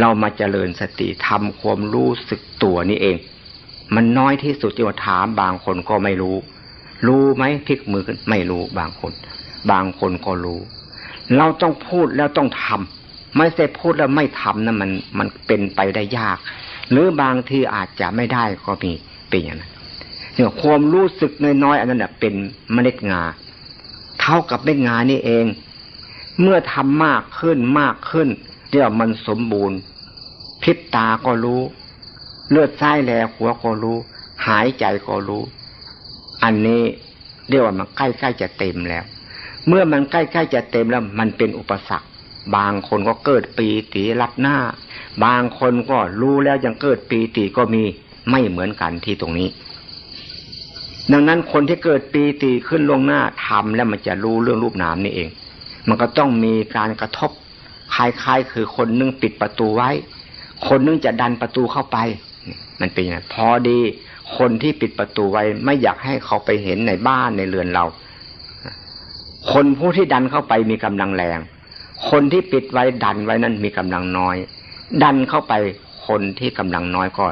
เรามาเจริญสติทำความรู้สึกตัวนี่เอง มันน้อยที่สุดที่ว่าถามบางคนก็ไม่รู้ รู้ไหมพลิกมือขึ้นไม่รู้บางคน บางคนก็รู้ เราต้องพูดแล้วต้องทำไม่ใช่พูดแล้วไม่ทำนะมันมันเป็นไปได้ยาก หรือบางทีอาจจะไม่ได้ก็มีเป็นอย่างนั้นเนี่ยความรู้สึกน้อยๆอันนั้นเป็นเมล็ดงา เท่ากับเม็ดงานี่เอง เมื่อทำมากขึ้นมากขึ้น เดี๋ยวมันสมบูรณ์พิบตาก็รู้ เลือดไส้แลหัวก็รู้ หายใจก็รู้ อันนี้เรียกว่ามันใกล้ๆจะเต็มแล้ว เมื่อมันใกล้ๆจะเต็มแล้ว มันเป็นอุปสรรค บางคนก็เกิดปีติรับหน้า บางคนก็รู้แล้วยังเกิดปีติก็มีไม่เหมือนกันที่ตรงนี้ ดังนั้นคนที่เกิดปีติขึ้นลงหน้าทำแล้วมันจะรู้เรื่องรูปนามนี่เอง มันก็ต้องมีการกระทบ คล้ายๆ คือคนนึงปิดประตูไว้ คนนึงจะดันประตูเข้าไป มันเป็นอย่างพอดีคนที่ปิดประตูไว้ ไม่อยากให้เขาไปเห็นในบ้านในเรือนเรา คนผู้ที่ดันเข้าไปมีกำลังแรง คนที่ปิดไว้ดันไว้นั้นมีกำลังน้อย ดันเข้าไปคนที่กำลังน้อยก็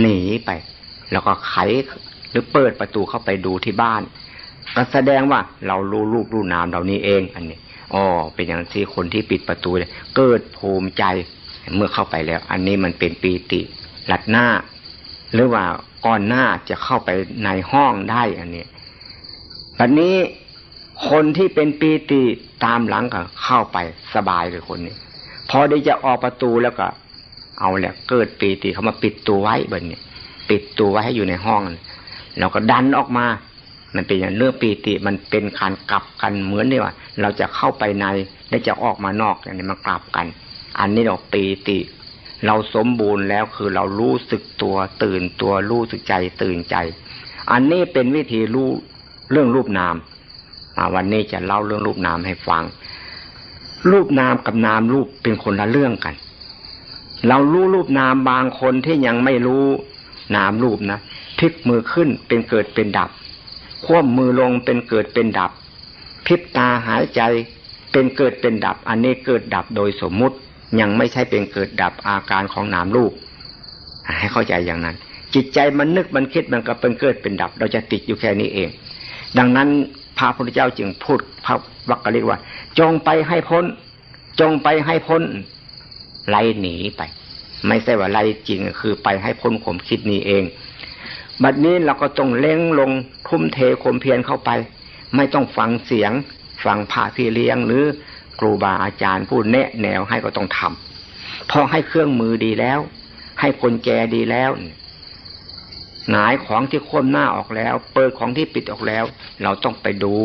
หนีไป แล้วก็ไขหรือเปิดประตูเข้าไปดูที่บ้าน ก็แสดงว่าเรารู้รูปรู้นามเรานี้เองอันนี้ อ๋อเป็นอย่างที่คนที่ปิดประตูเลยเกิดภูมิใจเมื่อเข้าไปแล้ว อันนี้มันเป็นปีติหลัดหน้า หรือว่าก่อนหน้าจะเข้าไปในห้องได้อันนี้แบบนี้คนที่เป็นปีติตามหลังก็เข้าไปสบายเลยคนนี้ พอได้จะออกประตูแล้วก็ เอาแหละเกิดปีติเขามาปิดตัวไว้บนนี้ปิดตัวไว้ให้อยู่ในห้องแล้วก็ดันออกมา มันเป็นอย่างเรื่องปีติมันเป็นการกลับกันเหมือนนี่ว่า เราจะเข้าไปในและจะออกมานอกอย่างนี้มากลับกัน อันนี้เราปีติ เราสมบูรณ์แล้วคือเรารู้สึกตัวตื่นตัวรู้สึกใจตื่นใจ อันนี้เป็นวิธีรู้เรื่องรูปนามวันนี้จะเล่าเรื่องรูปนามให้ฟัง รูปนามกับนามรูปเป็นคนละเรื่องกัน เรารู้รูปนามบางคนที่ยังไม่รู้นามรูปนะพลิกมือขึ้นเป็นเกิดเป็นดับคว่ำมือลงเป็นเกิดเป็นดับ พิบตาหายใจเป็นเกิดเป็นดับ อันนี้เกิดดับโดยสมมุติยังไม่ใช่เป็นเกิดดับอาการของนามรูปให้เข้าใจอย่างนั้น จิตใจมันนึกมันคิดมันก็เป็นเกิดเป็นดับ เราจะติดอยู่แค่นี้เอง ดังนั้นพระพุทธเจ้าจึงพูดพระวักกะลิกว่า จงไปให้พ้น จงไปให้พ้นไล่หนีไป ไม่ใช่ว่าไล่จริงคือไปให้พ้นข่มคิดนี้เองบัดนี้เราก็ต้องเล้งลงทุ่มเทคมเพียรเข้าไป ไม่ต้องฟังเสียง ฟังพาพี่เลี้ยงหรือครูบาอาจารย์พูดแนะแนวให้ก็ต้องทำพอให้เครื่องมือดีแล้ว ให้กลแจดีแล้วหงายของที่คว่ำหน้าออกแล้ว เปิดของที่ปิดออกแล้ว เราต้องไปดู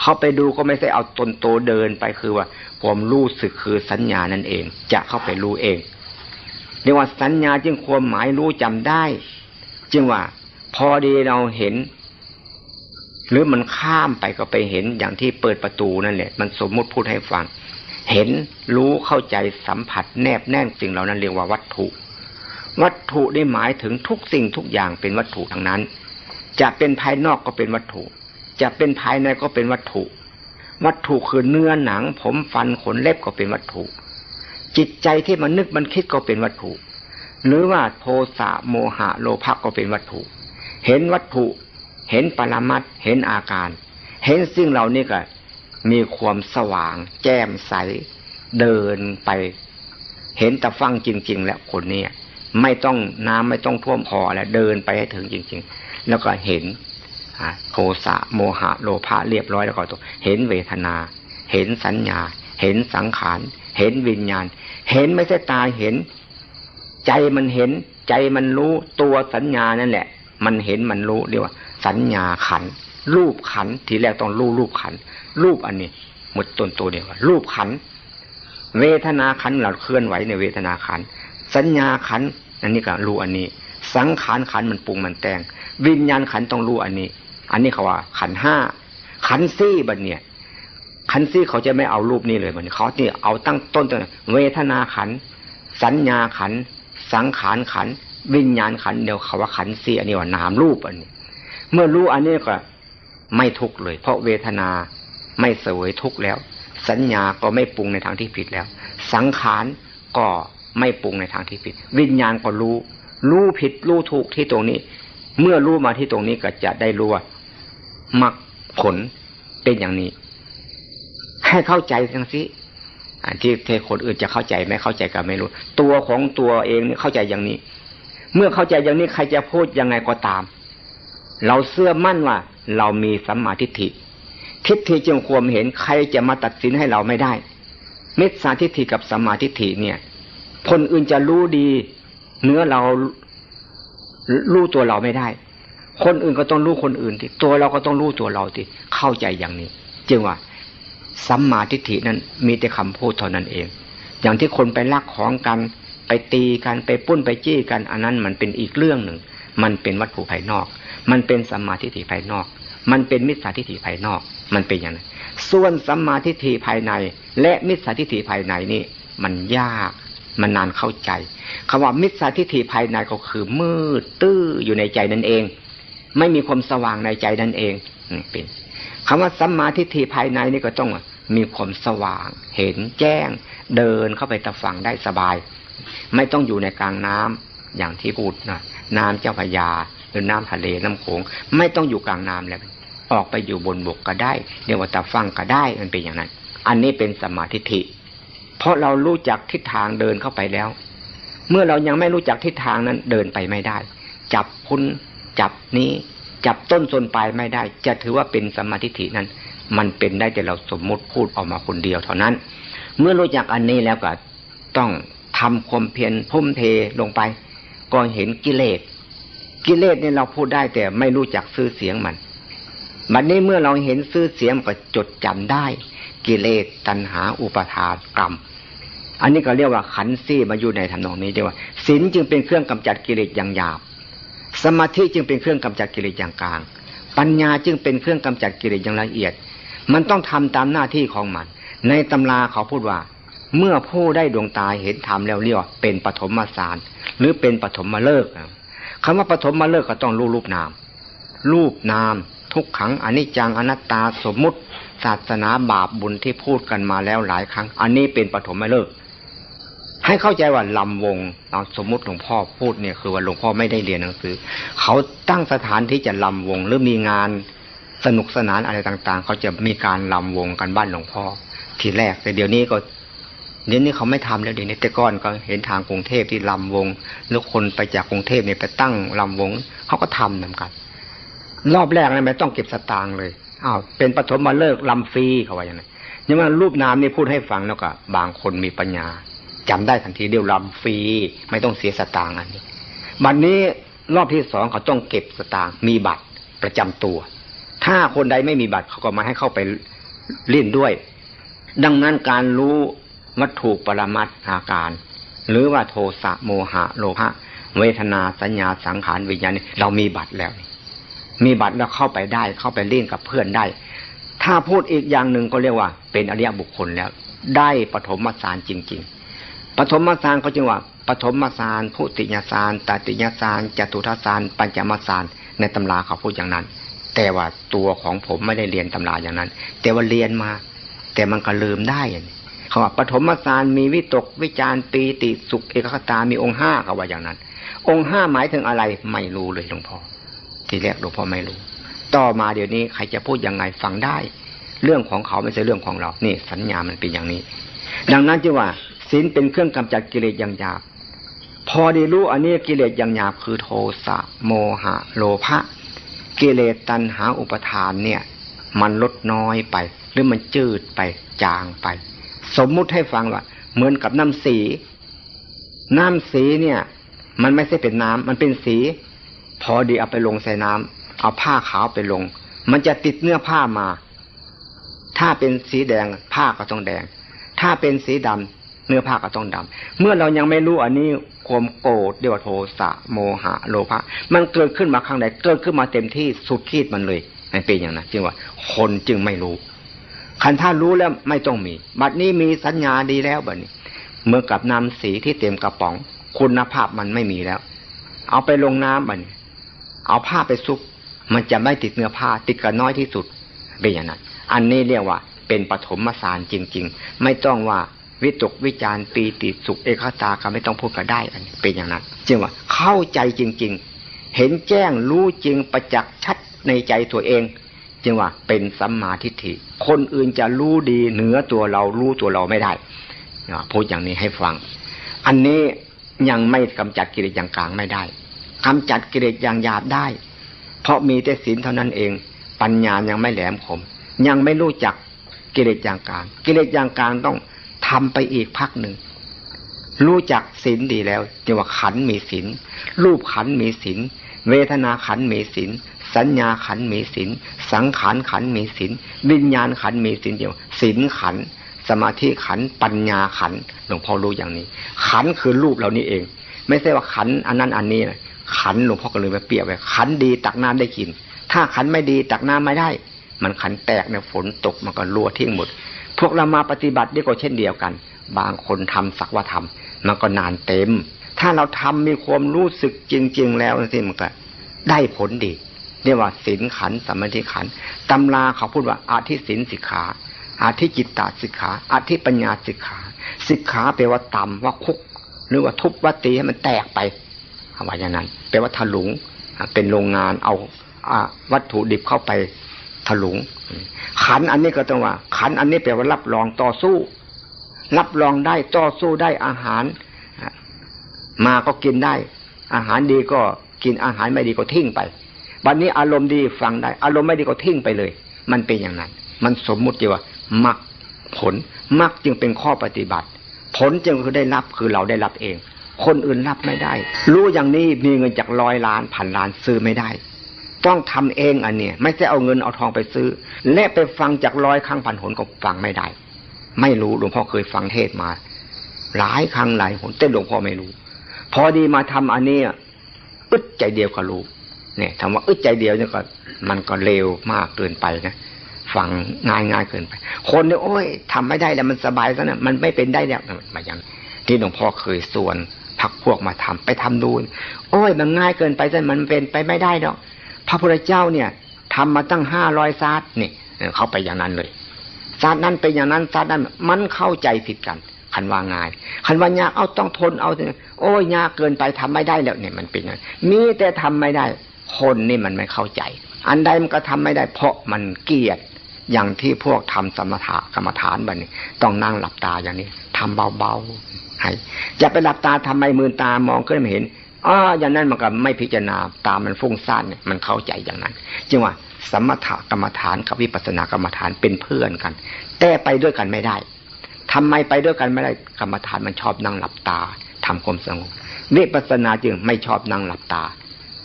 เขาไปดูก็ไม่ใช่เอาตนโตเดินไปคือว่าผมรู้สึกคือสัญญานั่นเอง จะเข้าไปรู้เองเรียกว่าสัญญาจึงความหมายรู้จำได้ จึงว่า พอดีเราเห็น หรือมันข้ามไปก็ไปเห็นอย่างที่เปิดประตูนั่นแหละมันสมมุติพูดให้ฟัง เห็นรู้เข้าใจสัมผัสแนบแน่นสิ่งเหล่านั้นเรียกว่าวัตถุ วัตถุได้หมายถึงทุกสิ่งทุกอย่างเป็นวัตถุทั้งนั้น จะเป็นภายนอกก็เป็นวัตถุ จะเป็นภายในก็เป็นวัตถุ วัตถุคือเนื้อหนัง ผมฟันขนเล็บก็เป็นวัตถุ จิตใจที่มันนึกมันคิดก็เป็นวัตถุ หรือว่าโทสะโมหะโลภะก็เป็นวัตถุ เห็นวัตถุ เห็นปรมัตเห็นอาการ เห็นสิ่งเหล่านี้ก็ มีความสว่าง แจ่มใส เดินไป เห็นต่ฟังจริง ๆ แล้วคนนี้ไม่ต้องน้ำไม่ต้องท่วมคอแล้วเดินไปให้ถึงจริง ๆ แล้วก็เห็นโทสะโมหะโลภะเรียบร้อยแล้วก็ตัวเห็นเวทนา เห็นสัญญา เห็นสังขาร เห็นวิญญาณ เห็นไม่ใช่ตาเห็น ใจมันเห็น ใจมันรู้ตัวสัญญานั่นแหละ มันเห็นมันรู้เรียกว่า สัญญาขัน รูปขันทีแรกต้องรู้รูปขัน รูปอันนี้หมดต้นตัวเดียวรูปขัน เวทนาขันเราเคลื่อนไหวในเวทนาขัน สัญญาขัน อันนี้ก็รู้อันนี้ สังขารขันมันปรุงมันแต่ง วิญญาณขันต้องรู้อันนี้ อันนี้เขาว่า ขันห้าขันซี่บันเนี่ยขันซี่เขาจะไม่เอารูปนี้เลยมันเขาเนี่ยเอาตั้งต้นต้นเวทนาขัน สัญญาขัน สังขารขัน วิญญาณขันเดียวเขาว่าขันสี่อันนี้ว่านามรูปอันนี้ เมื่อรู้อันนี้ก็ไม่ทุกข์เลย เพราะเวทนาไม่เสวยทุกข์แล้ว สัญญาก็ไม่ปรุงในทางที่ผิดแล้ว สังขารก็ไม่ปรุงในทางที่ผิด วิญญาณก็รู้ รู้ผิดรู้ถูกที่ตรงนี้ เมื่อรู้มาที่ตรงนี้ก็จะได้รู้ว่ามรรคผลเป็นอย่างนี้ ให้เข้าใจทั้งสิที่เทคนอื่นจะเข้าใจไม่เข้าใจก็ไม่รู้ ตัวของตัวเองเข้าใจอย่างนี้ เมื่อเข้าใจอย่างนี้ใครจะพูดยังไงก็ตาม เราเชื่อมั่นว่า เรามีสัมมาทิฏฐิ ทิฏฐิจึงความเห็นใครจะมาตัดสินให้เราไม่ได้ มิจฉาทิฏฐิกับสัมมาทิฏฐิเนี่ย คนอื่นจะรู้ดี เนื้อเรารู้ตัวเราไม่ได้ คนอื่นก็ต้องรู้คนอื่นที่ตัวเราก็ต้องรู้ตัวเราที่เข้าใจอย่างนี้ จึงว่าสัมมาทิฏฐินั้นมีแต่คำพูดเท่านั้นเอง อย่างที่คนไปลักของกัน ไปตีกันไปปุ้นไปจี้กัน อันนั้นมันเป็นอีกเรื่องหนึ่ง มันเป็นวัตถุภายนอก มันเป็นสัมมาทิฏฐิภายนอก มันเป็นมิจฉาทิฏฐิภายนอก มันเป็นอย่างนั้นส่วนสัมมาทิฏฐิภายใน และมิจฉาทิฏฐิภายในนี่มันยากมันนานเข้าใจคำว่ามิจฉาทิฏฐิภายในก็คือมืดตื้ออยู่ในใจนั่นเอง ไม่มีความสว่างในใจนั่นเองนี่เป็นคำว่าสัมมาทิฏฐิภายในนี่ก็ต้องมีความสว่าง เห็นแจ้ง เดินเข้าไปตะฝั่งได้สบาย ไม่ต้องอยู่ในกลางน้ำอย่างที่พูดนะน้ำเจ้าพยา หรือน้ำทะเลน้ำโขงไม่ต้องอยู่กลางน้ำแล้วออกไปอยู่บนบกก็ได้เรียกว่าตะฝั่งก็ได้มันเป็นอย่างนั้น อันนี้เป็นสมาธิิเพราะเรารู้จักทิศทางเดินเข้าไปแล้ว เมื่อเรายังไม่รู้จักทิศทางนั้นเดินไปไม่ได้ จับพุ้นจับนี้ จับต้นส่วนปลายไม่ได้ จะถือว่าเป็นสมาธิินั้น มันเป็นได้แต่เราสมมุติพูดออกมาคนเดียวเท่านั้น เมื่อรู้จักอันนี้แล้วก็ต้องทำความเพียรพุ่มเทลงไป ก็เห็นกิเลส กิเลสเนี่ยเราพูดได้แต่ไม่รู้จักซื้อเสียงมันบัดนี้เมื่อเราเห็นซื้อเสียงก็จดจำได้ กิเลสตัณหาอุปทานกรรม อันนี้ก็เรียกว่าขันซี่มาอยู่ในทำนองนี้เรียกว่าศีลจึงเป็นเครื่องกำจัดกิเลสอย่างหยาบ สมาธิจึงเป็นเครื่องกำจัดกิเลสอย่างกลาง ปัญญาจึงเป็นเครื่องกำจัดกิเลสอย่างละเอียด มันต้องทำตามหน้าที่ของมัน ในตำราเขาพูดว่า เมื่อผู้ได้ดวงตาเห็นธรรมแล้วเรียกว่าเป็นปฐมมาสารหรือเป็นปฐมมาเลิก คำว่าปฐมมาเลิกก็ต้องรู้รูปนาม รูปนาม ทุกขังอนิจจังอนัตตาสมมุติ ศาสนาบาปบุญที่พูดกันมาแล้วหลายครั้ง อันนี้เป็นปฐมมาเลิก ให้เข้าใจว่าลำวงเอาสมมติหลวงพ่อพูดเนี่ยคือว่าหลวงพ่อไม่ได้เรียนหนังสือ เขาตั้งสถานที่จะลำวงหรือมีงานสนุกสนานอะไรต่างๆ เขาจะมีการลำวงกันบ้านหลวงพ่อทีแรกแต่เดี๋ยวนี้ก็ เดี๋ยวนี้เขาไม่ทำแล้วเดี๋ยวนี้แต่ก้อนก็เห็นทางกรุงเทพที่ลำวง แล้วคนไปจากกรุงเทพเนี่ยไปตั้งลำวง เขาก็ทำเหมือนกัน รอบแรกนี่ไม่ต้องเก็บสตางค์เลยอ้าวเป็นปฐมมาเลิกลำฟรีเขาว่าอย่างนั้นยังว่ารูปนามนี่พูดให้ฟังแล้วก็บางคนมีปัญญาจำได้ทันทีเดียวลำฟรีไม่ต้องเสียสตางค์อันนี้บัดนนี้รอบที่สองเขาต้องเก็บสตางค์มีบัตรประจำตัว ถ้าคนใดไม่มีบัตรเขาก็มาให้เข้าไปเล่นด้วย ดังนั้นการรู้ วัตถุปรมัตอาการ หรือว่าโทสะโมหะโลภะเวทนาสัญญาสังขารวิญญาณเรามีบัตรแล้ว มีบัตรแล้วเข้าไปได้เข้าไปเล่นกับเพื่อนได้ ถ้าพูดอีกอย่างหนึ่งก็เรียกว่า เป็นอริยบุคคลแล้ว ได้ปฐมฌานจริง ๆปฐมฌานก็จึงว่าปฐมฌานพุติยฌานตติยฌานจตุทัฌานปัญจมฌานในตำราเขาพูดอย่างนั้น แต่ว่าตัวของผมไม่ได้เรียนตำราอย่างนั้น แต่ว่าเรียนมา แต่มันก็ลืมได้ เขาว่าปฐมฌานมีวิตกวิจารปีติสุขเอกคตามีองค์ห้าเขาว่าอย่างนั้น องค์ห้าหมายถึงอะไรไม่รู้เลยหลวงพ่อทีแรกหลวงพ่อไม่รู้ ต่อมาเดี๋ยวนี้ใครจะพูดยังไงฟังได้ เรื่องของเขาไม่ใช่เรื่องของเรา นี่สัญญามันเป็นอย่างนี้ ดังนั้นจึงว่าศีลเป็นเครื่องกำจัดกิเลสอย่างหยาบพอได้รู้อันนี้กิเลสอย่างหยาบคือโทสะโมหะ โลภะกิเลสตัณหาอุปทานเนี่ย มันลดน้อยไป หรือมันจืดไปจางไป สมมุติให้ฟังว่าเหมือนกับน้ำสี น้ำสีเนี่ย มันไม่ใช่เป็นน้ำมันเป็นสี พอดีเอาไปลงใส่น้ำเอาผ้าขาวไปลง มันจะติดเนื้อผ้ามา ถ้าเป็นสีแดงผ้าก็ต้องแดง ถ้าเป็นสีดำเนื้อผ้าก็ต้องดำเมื่อเรายังไม่รู้อันนี้ความโกรธเดียวโทสะโมหะโลภะมันเกิดขึ้นมาข้างใดเกิดขึ้นมาเต็มที่สุดขีดมันเลยมันเป็นอย่างนั้นจึงว่า คนจึงไม่รู้ คันถ้ารู้แล้วไม่ต้องมี บัดนี้มีสัญญาดีแล้วบัดนี้ เมื่อกับน้ำสีที่เต็มกระป๋อง คุณภาพมันไม่มีแล้ว เอาไปลงน้ำบัดนี้ เอาผ้าไปซุก มันจะไม่ติดเนื้อผ้าติดกันน้อยที่สุดเป็นอย่างนั้น อันนี้เรียกว่า เป็นปฐมสารจริง ๆ ไม่ต้องว่าวิตกวิจารปีติสุขเอกตาก็ไม่ต้องพูดก็ได้อันเป็นอย่างนั้นจึงว่าเข้าใจจริง ๆ เห็นแจ้งรู้จริงประจักษ์ชัดในใจตัวเอง จึงว่าเป็นสัมมาทิฏฐิ คนอื่นจะรู้ดีเหนือตัวเรารู้ตัวเราไม่ได้พูดอย่างนี้ให้ฟัง อันนี้ยังไม่กำจัดกิเลสอย่างกลางไม่ได้กำจัดกิเลสอย่างหยาบได้ เพราะมีแต่ศีลเท่านั้นเอง ปัญญายังไม่แหลมคมยังไม่รู้จักกิเลสอย่างกลาง กิเลสอย่างกลางต้องทำไปอีกพักหนึ่งรู้จักศีลดีแล้วจึงว่าขันมีศีลรูปขันมีศีลเวทนาขันมีศีล สัญญาขันมีศีลสังขารขันมีศีลวิญญาณขันมีศีลเดียวศีลขันสมาธิขันปัญญาขันหลวงพ่อรู้อย่างนี้ ขันคือรูปเรานี่เอง ไม่ใช่ว่าขันอันนั้นอันนี้นะขันหลวงพ่อก็เลยมาเปรียบไว้ขันดีตักน้ำได้กิน ถ้าขันไม่ดีตักน้ำไม่ได้ มันขันแตกเนี่ยฝนตกมันก็รั่วทิ้งหมด พวกเรามาปฏิบัตินี่ก็เช่นเดียวกัน บางคนทำสักว่าทำมันก็นานเต็ม ถ้าเราทำมีความรู้สึกจริง ๆ แล้วนี่มันก็ได้ผลดี เรียกว่าศีลขันสมาธิขันตำราเขาพูดว่าอาทิศีลสิกขาอาทิจิตตาสิกขาอาทิปัญญาสิกขา สิกขาแปลว่าต่ำว่าคุก หรือว่าทุบว่าตีให้มันแตกไปว่าอย่างนั้นแปลว่าถลุง เป็นโรงงานเอาวัตถุดิบเข้าไปถลุง ขันอันนี้ก็ต้องว่า ขันอันนี้แปลว่ารับรองต่อสู้ รับรองได้ต่อสู้ได้อาหาร มาก็กินได้ อาหารดีก็กินอาหารไม่ดีก็ทิ้งไป วันนี้อารมณ์ดีฟังได้ อารมณ์ไม่ดีก็ทิ้งไปเลย มันเป็นอย่างนั้น มันสมมุติว่ามักผลมักจึงเป็นข้อปฏิบัติ ผลจึงคือได้รับคือเราได้รับเอง คนอื่นรับไม่ได้ รู้อย่างนี้มีเงินจากร้อยล้านพันล้านซื้อไม่ได้ ต้องทำเองอันเนี้ยไม่ใช่เอาเงินเอาทองไปซื้อ และไปฟังจากร้อยครั้งพันหนก็ฟังไม่ได้ ไม่รู้หลวงพ่อเคยฟังเทศมา หลายครั้งหลายหนแต่หลวงพ่อไม่รู้ พอดีมาทำอันนี้อึดใจเดียวก็รู้ เนี่ยคำว่าอึดใจเดียวเนี่ยก็มันก็เร็วมากเกินไปนะฟังง่ายง่ายเกินไป คนเนี่ยโอ้ยทำไม่ได้แล้วมันสบายซะนะมันไม่เป็นได้แล้วมาอย่างที่หลวงพ่อเคยส่วนพักพวกมาทำไปทำดูโอ้ยมันง่ายเกินไปซะมันเป็นไปไม่ได้ดอกพระพุทธเจ้าเนี่ยทำมาตั้งห้าร้อยซาดนี่เขาไปอย่างนั้นเลยซาดนั้นเป็นอย่างนั้นซาดนั้นมันเข้าใจผิดกันคันว่าง่ายคันว่ายากเอาต้องทนเอาโอ้ยยากเกินไปทำไม่ได้แล้วเนี่ยมันเป็นอย่างมีแต่ทำไม่ได้ คนนี่มันไม่เข้าใจ อันใดมันก็ทำไม่ได้เพราะมันเกียดอย่างที่พวกทำสมถะกรรมฐานบันนี้ ต้องนั่งหลับตาอย่างนี้ทำเบาๆให้จะไปหลับตาทำไมมือตามองขึ้นไม่เห็นอ๋ออย่างนั้นมันก็ไม่พิจารณาตามันฟุ้งซ่านเนี่ยมันเข้าใจอย่างนั้นจึงว่าสมถะกรรมฐานกับวิปัสสนากรรมฐานเป็นเพื่อนกัน แต่ไปด้วยกันไม่ได้ทำไมไปด้วยกันไม่ได้กรรมฐานมันชอบนั่งหลับตาทำความสงบวิปัสสนาจึงไม่ชอบนั่งหลับตา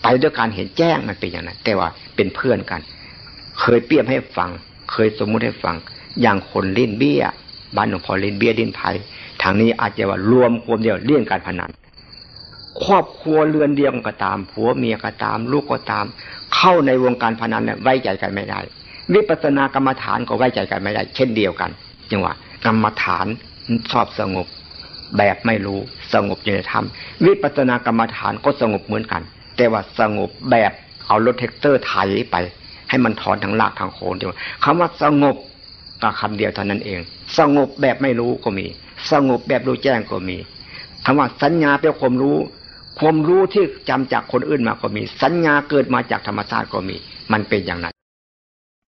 ไปด้วยการเห็นแจ้งมันเป็นอย่างนั้นแต่ว่าเป็นเพื่อนกัน เคยเปรียบให้ฟัง เคยสมมุติให้ฟัง อย่างคนเล่นเบี้ยบ้านหลวงพ่อเล่นเบี้ยดินไผ่ทางนี้อาจจะว่ารวมควมเดียวเลี่ยงการพนันครอบครัวเรือนเดียวก็ตามผัวเมียก็ตาม ลูกก็ตาม เข้าในวงการพนันเนี่ยไว้ใจกันไม่ได้วิปัสสนากรรมฐานก็ไว้ใจกันไม่ได้ เช่นเดียวกันจังหวะกรรมฐานชอบสงบ แบบไม่รู้สงบอยู่ในธรรมวิปัสสนากรรมฐานก็สงบเหมือนกัน แต่ว่าสงบแบบเอารถเท็กเตอร์ไถไป ให้มันถอนทั้งลากทั้งโคนเดียวคำว่าสงบก็คำเดียวเท่านั้นเอง สงบแบบไม่รู้ก็มี สงบแบบรู้แจ้งก็มีคำว่าสัญญาเป็นความรู้ ความรู้ที่จำจากคนอื่นมาก็มี สัญญาเกิดมาจากธรรมชาติก็มี มันเป็นอย่างนั้น